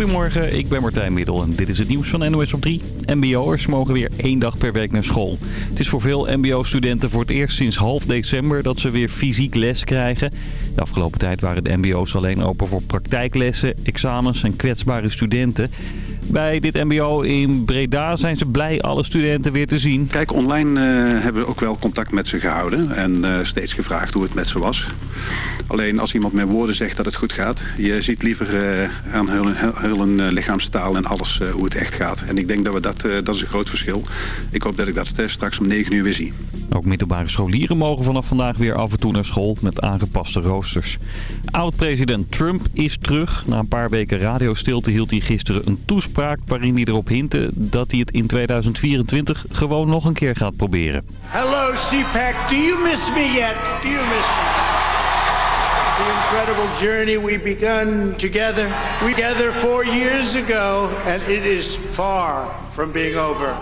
Goedemorgen, ik ben Martijn Middel en dit is het nieuws van NOS op 3. MBO'ers mogen weer één dag per week naar school. Het is voor veel MBO-studenten voor het eerst sinds half december dat ze weer fysiek les krijgen. De afgelopen tijd waren de MBO's alleen open voor praktijklessen, examens en kwetsbare studenten. Bij dit mbo in Breda zijn ze blij alle studenten weer te zien. Kijk, online uh, hebben we ook wel contact met ze gehouden en uh, steeds gevraagd hoe het met ze was. Alleen als iemand met woorden zegt dat het goed gaat, je ziet liever uh, aan hun, hun lichaamstaal en alles hoe het echt gaat. En ik denk dat we dat, dat is een groot verschil. Ik hoop dat ik dat straks om 9 uur weer zie. Ook middelbare scholieren mogen vanaf vandaag weer af en toe naar school met aangepaste roosters. Oud-president Trump is terug. Na een paar weken radiostilte hield hij gisteren een toespraak waarin hij erop hintte dat hij het in 2024 gewoon nog een keer gaat proberen. Hello CPAC, do you miss me yet? Do you miss me? The incredible journey we begun together, we together four years ago, and it is far from being over.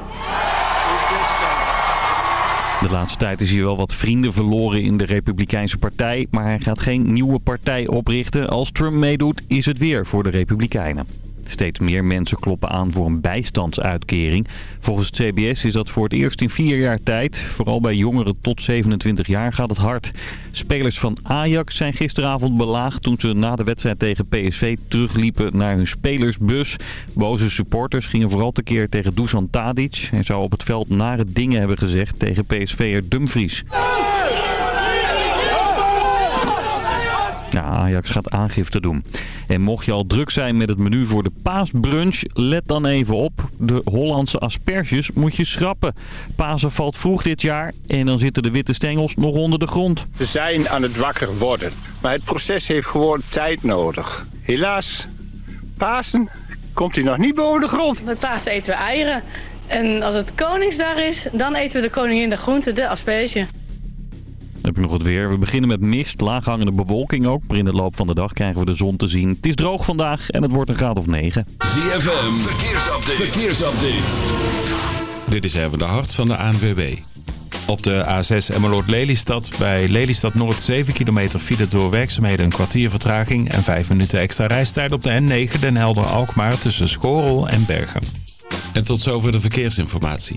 De laatste tijd is hij wel wat vrienden verloren in de Republikeinse partij. Maar hij gaat geen nieuwe partij oprichten. Als Trump meedoet is het weer voor de Republikeinen. Steeds meer mensen kloppen aan voor een bijstandsuitkering. Volgens het CBS is dat voor het eerst in vier jaar tijd. Vooral bij jongeren tot 27 jaar gaat het hard. Spelers van Ajax zijn gisteravond belaagd toen ze na de wedstrijd tegen PSV terugliepen naar hun spelersbus. Boze supporters gingen vooral tekeer tegen Dusan Tadic. Hij zou op het veld nare dingen hebben gezegd tegen PSV'er Dumfries. Ja, Ajax gaat aangifte doen. En mocht je al druk zijn met het menu voor de paasbrunch, let dan even op. De Hollandse asperges moet je schrappen. Pasen valt vroeg dit jaar en dan zitten de witte stengels nog onder de grond. Ze zijn aan het wakker worden, maar het proces heeft gewoon tijd nodig. Helaas, Pasen komt hij nog niet boven de grond. Met Pasen eten we eieren. En als het Koningsdag is, dan eten we de koningin de groente, de asperge je nog het weer. We beginnen met mist, laaghangende bewolking ook. Maar in de loop van de dag krijgen we de zon te zien. Het is droog vandaag en het wordt een graad of 9. ZFM, verkeersupdate. verkeersupdate. Dit is even de hart van de ANWB. Op de A6 Emmeloord-Lelystad bij Lelystad Noord 7 kilometer file door werkzaamheden een kwartier vertraging en 5 minuten extra reistijd op de N9 Den Helder-Alkmaar tussen Schorel en Bergen. En tot zover de verkeersinformatie.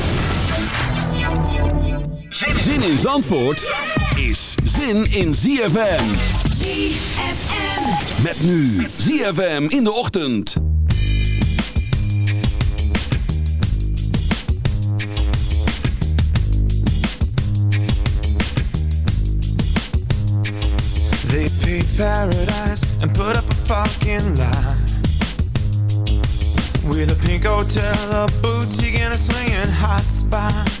Zin in Zandvoort is zin in ZFM. ZFM. Met nu ZFM in de ochtend. They paved paradise and put up a fucking lie. With a pink hotel, a boutique and a swinging hot spot.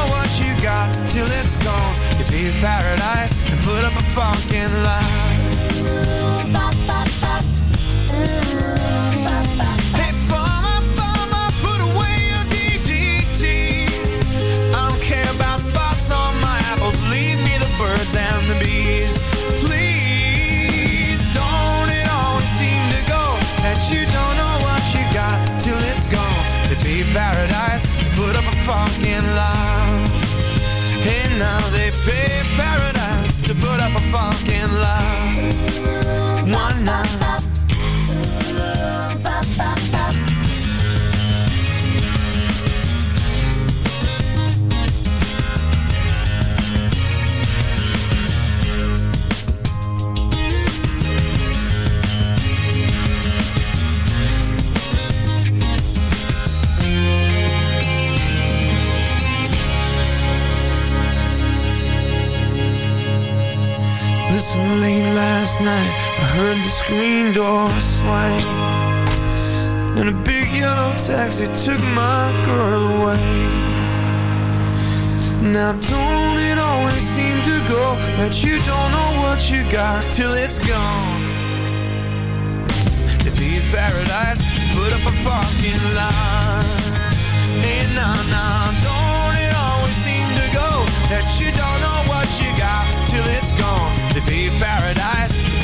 got till it's gone. You'd be in paradise and put up a fucking lie. Now they pay paradise to put up a fucking lot. One night. Heard the screen door swing. And a big yellow taxi took my girl away. Now, don't it always seem to go that you don't know what you got till it's gone? To be in paradise, put up a parking lot. Hey, nah, nah, don't it always seem to go that you don't know what you got till it's gone? To be in paradise,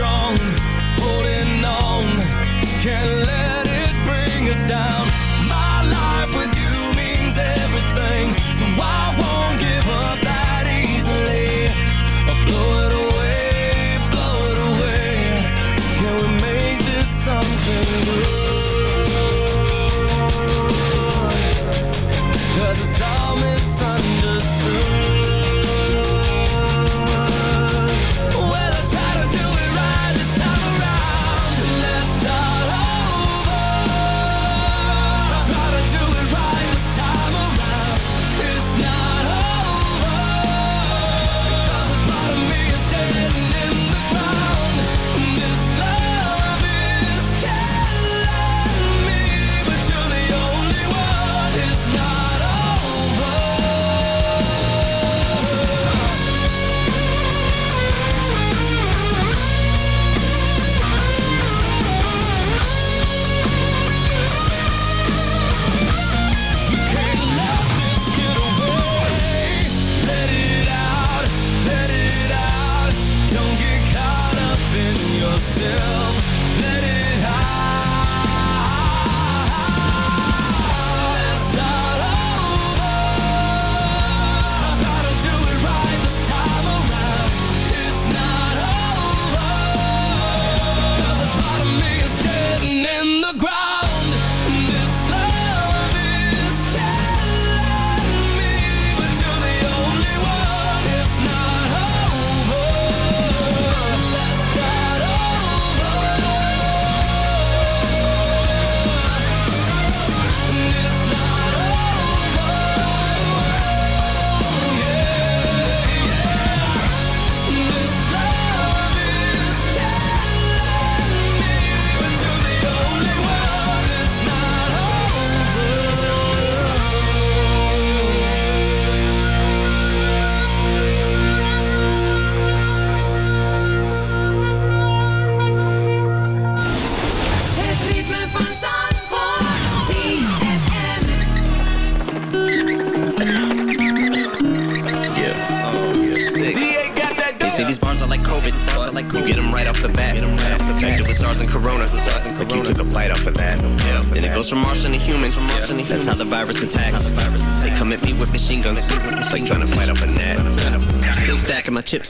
strong,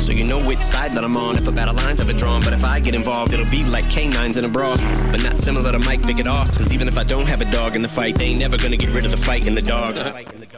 So you know which side that I'm on if a battle line's have been drawn. But if I get involved, it'll be like canines in a brawl. But not similar to Mike Vick at all. Cause even if I don't have a dog in the fight, they ain't never gonna get rid of the fight in the dog.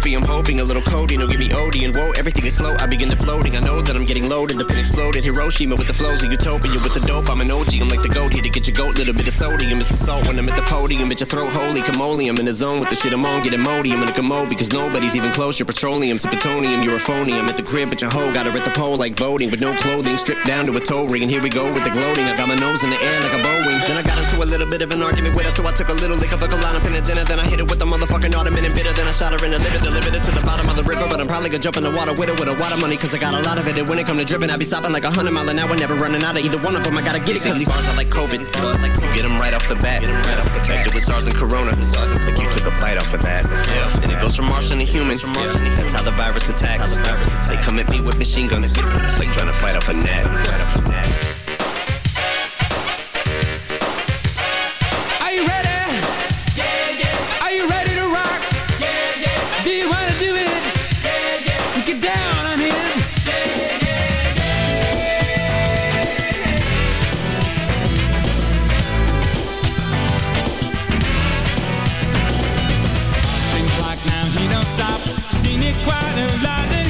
I'm hoping a little codeine will give me OD and whoa, everything is slow. I begin to floating. I know that I'm getting loaded. The pin exploded. Hiroshima with the flows of utopia. With the dope, I'm an OG. I'm like the goat here to get your goat. Little bit of sodium. It's the salt when I'm at the podium. Bitch, your throat holy. Camoli, I'm in the zone with the shit I'm on. Get Imodium in a commode because nobody's even close. You're petroleum to plutonium. You're a phony. I'm at the crib with your hoe. Got her at the pole like voting. With no clothing. Stripped down to a toe ring. And here we go with the gloating. I got my nose in the air like a Boeing. Then I got into a little bit of an argument with her. So I took a little lick of a line pin in a dinner. Then I hit it with a motherfucking ottoman and bitter. Then I shot her in the liver. Delivered it to the bottom of the river. But I'm probably gonna jump in the water with it with a water money. Cause I got a lot of it. And when it come to dripping, I be stopping like a hundred mile an hour. Never running out of either one of them. I gotta get it. Cause these bars are like COVID. Get them right off the bat. Infected with SARS and Corona. Like you took a bite off of that. Then it goes from Martian to human. That's how the virus attacks. They come at me with machine guns. It's like trying to fight off a net.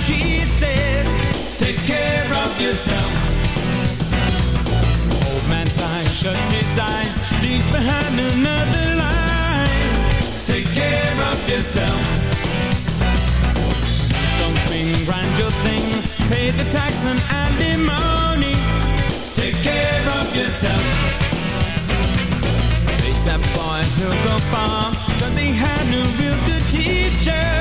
He says, Take care of yourself. Old shuts his eyes, leaves behind another line. Take care of yourself. Don't swing, your thing, pay the tax and alimony. Take care of yourself. Face that boy, far, cause he had no real good teacher.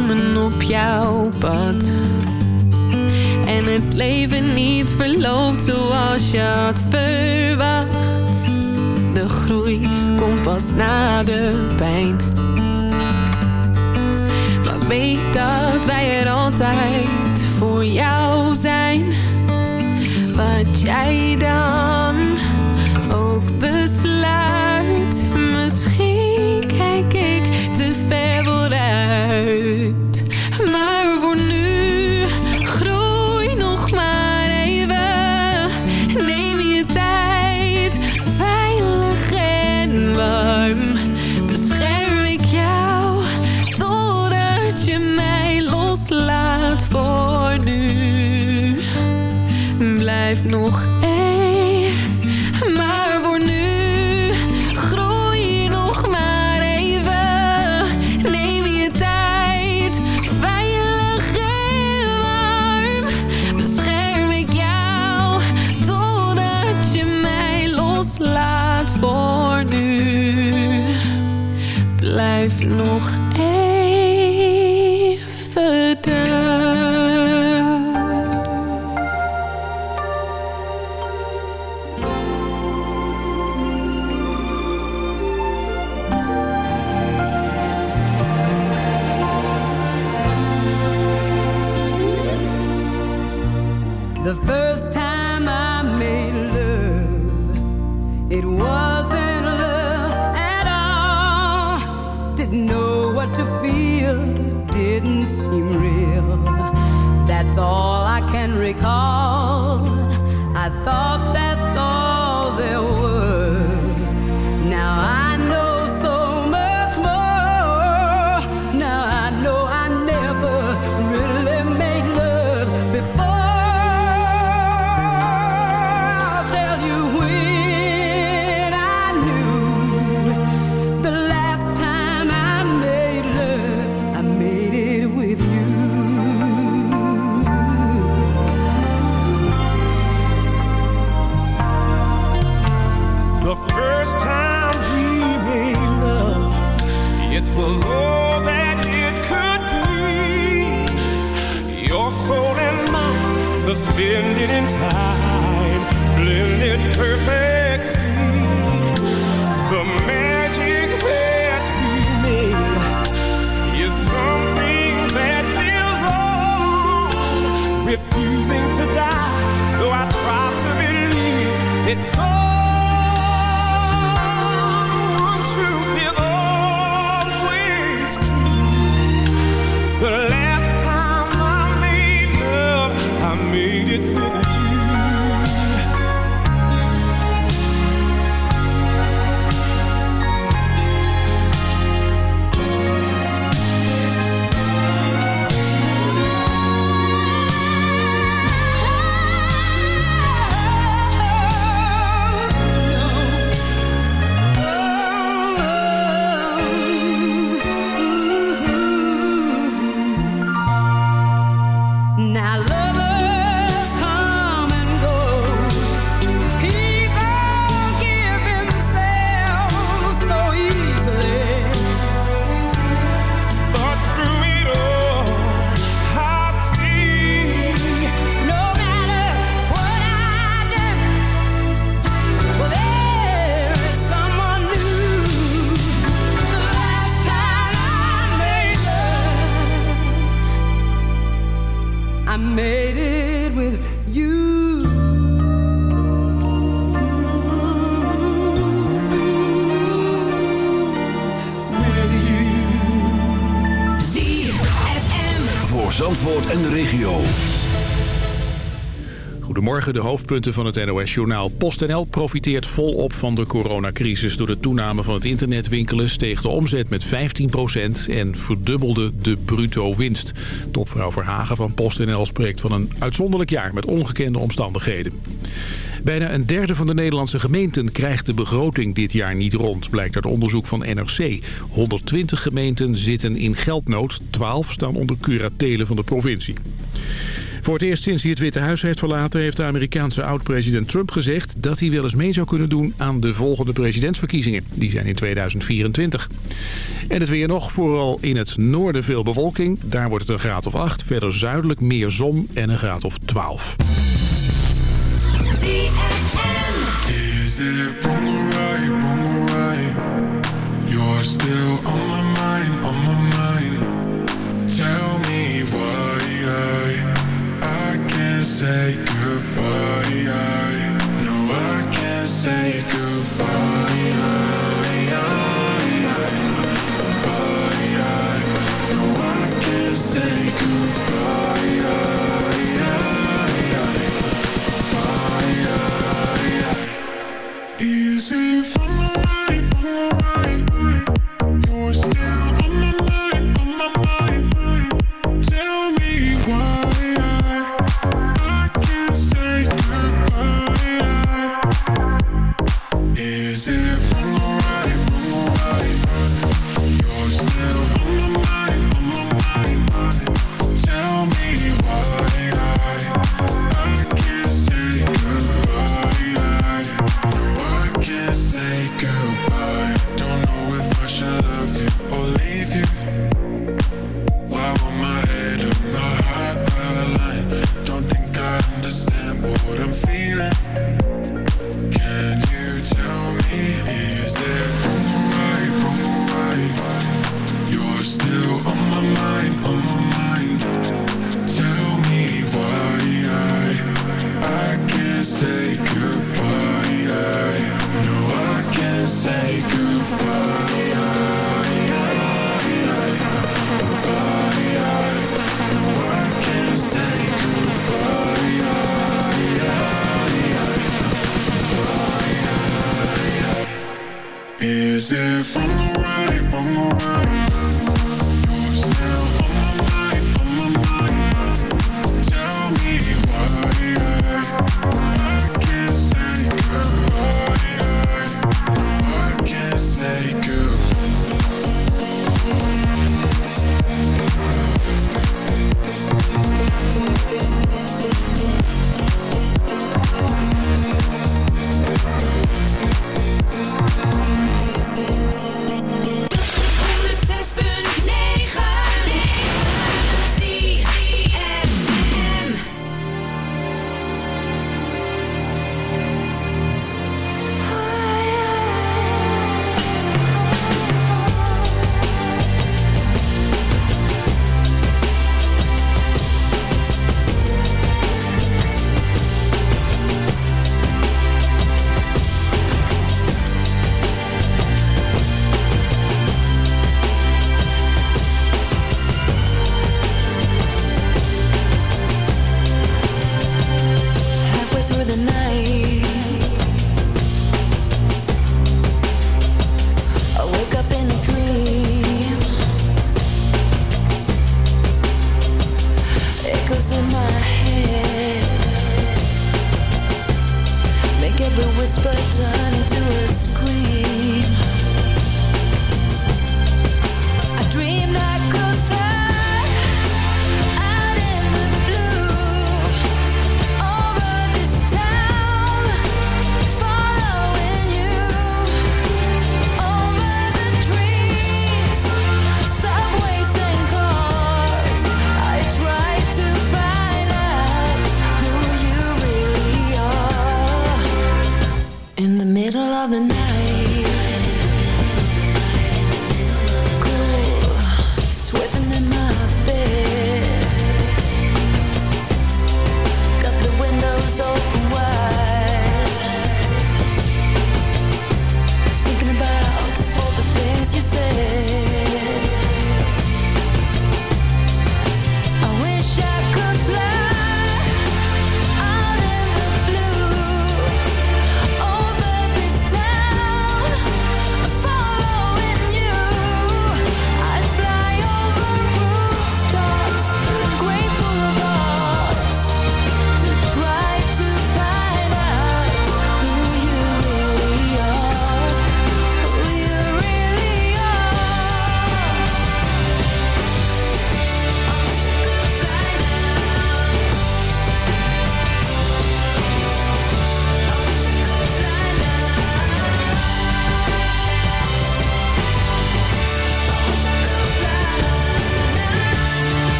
jouw pad. En het leven niet verloopt zoals je had verwacht. De groei komt pas na de pijn. Maar weet dat wij er altijd voor jou zijn. Wat jij Voor Zandvoort en de regio. Goedemorgen, de hoofdpunten van het NOS-journaal. PostNL profiteert volop van de coronacrisis. Door de toename van het internetwinkelen steeg de omzet met 15% en verdubbelde de bruto winst. Topvrouw Verhagen van PostNL spreekt van een uitzonderlijk jaar met ongekende omstandigheden. Bijna een derde van de Nederlandse gemeenten krijgt de begroting dit jaar niet rond, blijkt uit onderzoek van NRC. 120 gemeenten zitten in geldnood, 12 staan onder curatelen van de provincie. Voor het eerst sinds hij het Witte Huis heeft verlaten... heeft de Amerikaanse oud-president Trump gezegd... dat hij wel eens mee zou kunnen doen aan de volgende presidentsverkiezingen. Die zijn in 2024. En het weer nog, vooral in het noorden veel bewolking. Daar wordt het een graad of 8. Verder zuidelijk meer zon en een graad of 12. Is it wrong or right, wrong or right? You're still on my mind, on my mind. Tell me why I, I can't say goodbye. I, no, I can't say goodbye.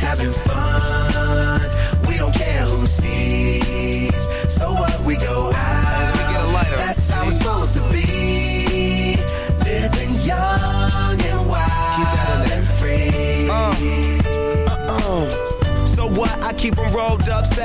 Having fun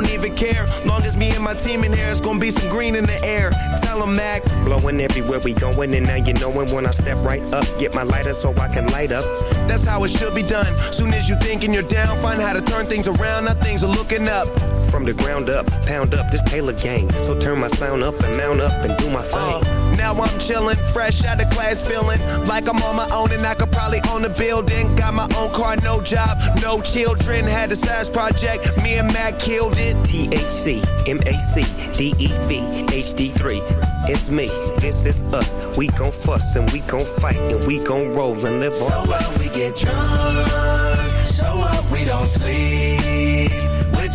don't even care. Long as me and my team in here, it's gonna be some green in the air. Tell 'em, Mac. Blowing everywhere we going, and now you knowin' when I step right up. Get my lighter so I can light up. That's how it should be done. Soon as you thinking you're down, find how to turn things around. Now things are looking up. From the ground up, pound up this Taylor gang. So turn my sound up and mount up and do my thing. Uh, now I'm chillin', fresh out of class, feeling like I'm on my own and I could probably own a building. Got my own car, no job, no children. Had a size project, me and Mac killed it. THC, MAC, DEV, HD3. It's me, this is us. We gon' fuss and we gon' fight and we gon' roll and live on. So what we get drunk, so what we don't sleep.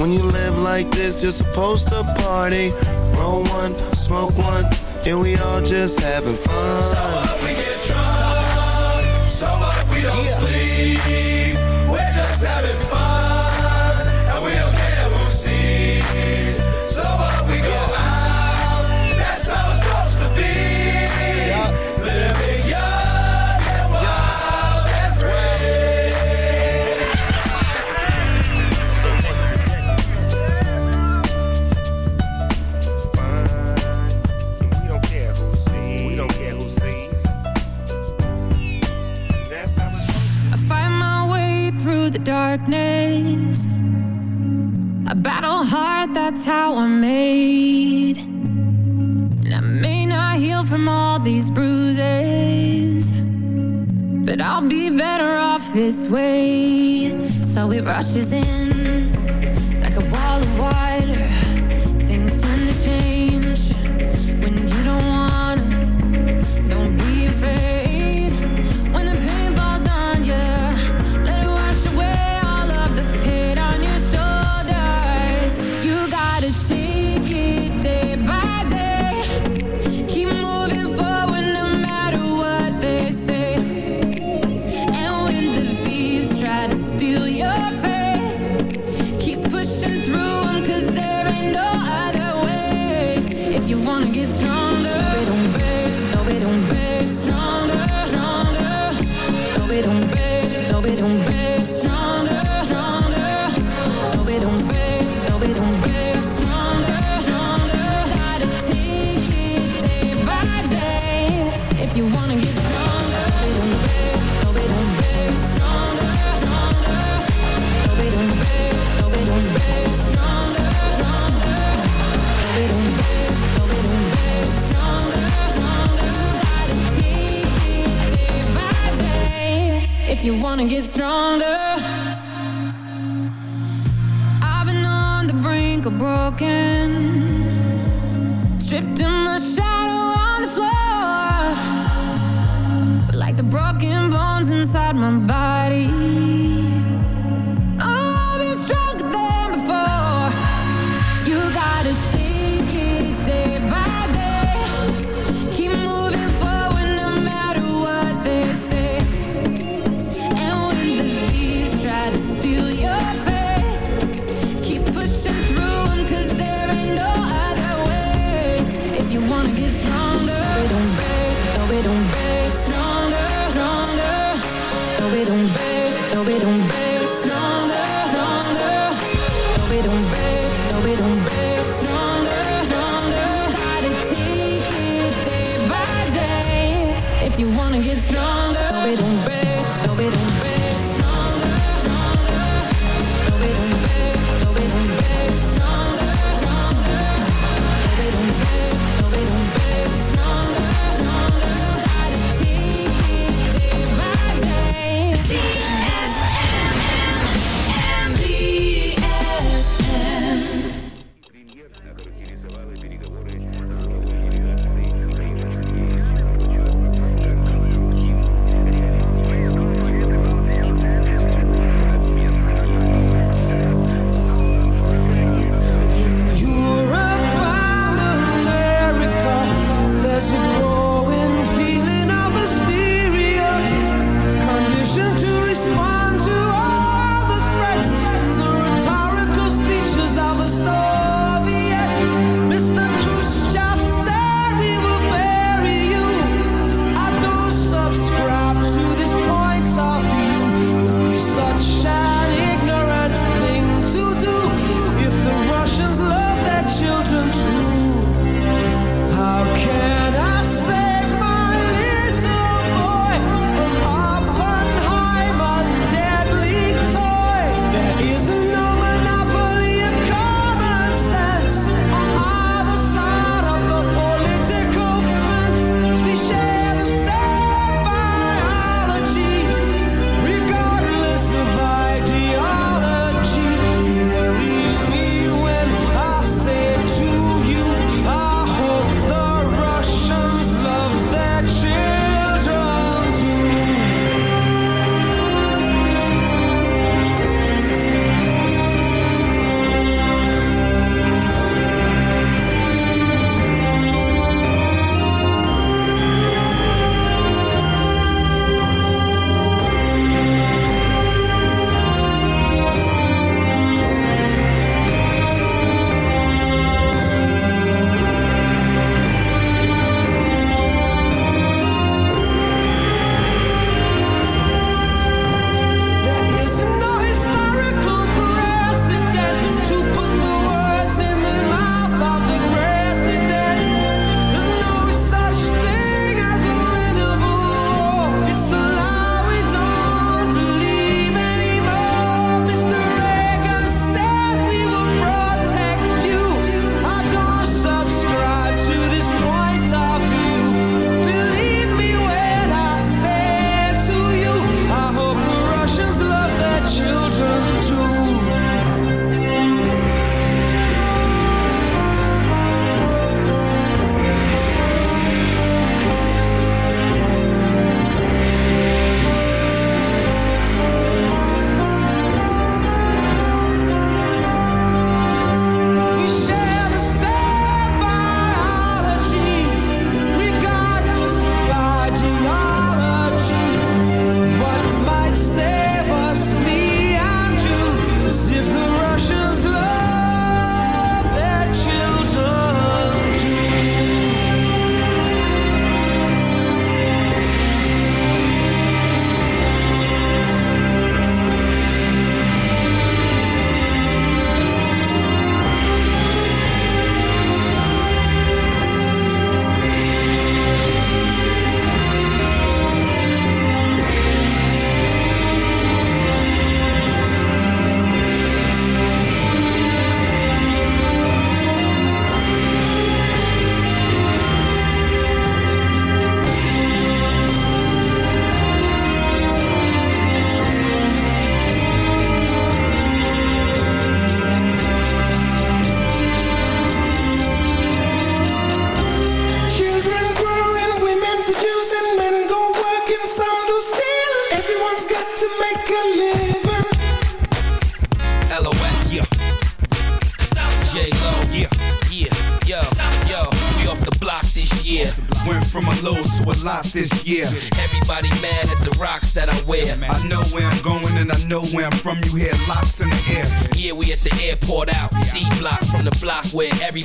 When you live like this, you're supposed to party. Roll one, smoke one, and we all just having fun. So what we get drunk, so what we don't sleep. Darkness. I battle hard, that's how I'm made. And I may not heal from all these bruises, but I'll be better off this way. So it rushes in like a wall of water. Things tend to change If you wanna get stronger. I've been on the brink of broken.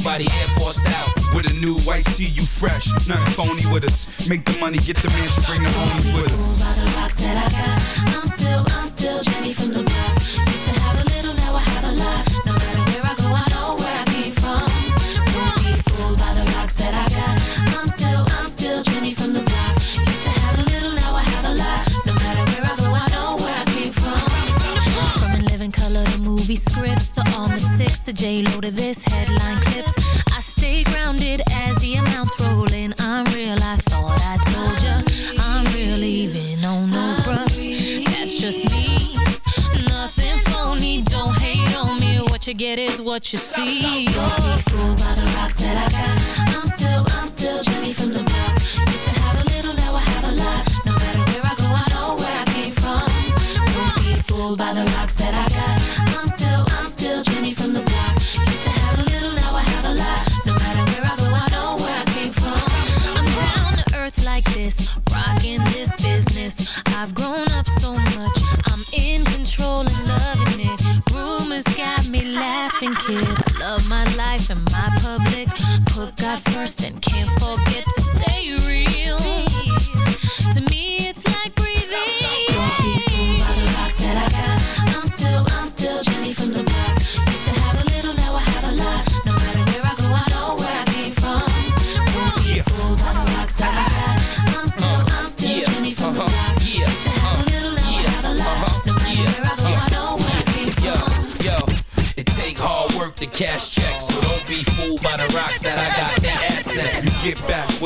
body Air Force out. With a new white tee, you fresh. Nothing phony with us. Make the money, get the mansion, bring the homies get is what you see. Don't be fooled by the rocks that I got. I'm still, I'm still Jenny from the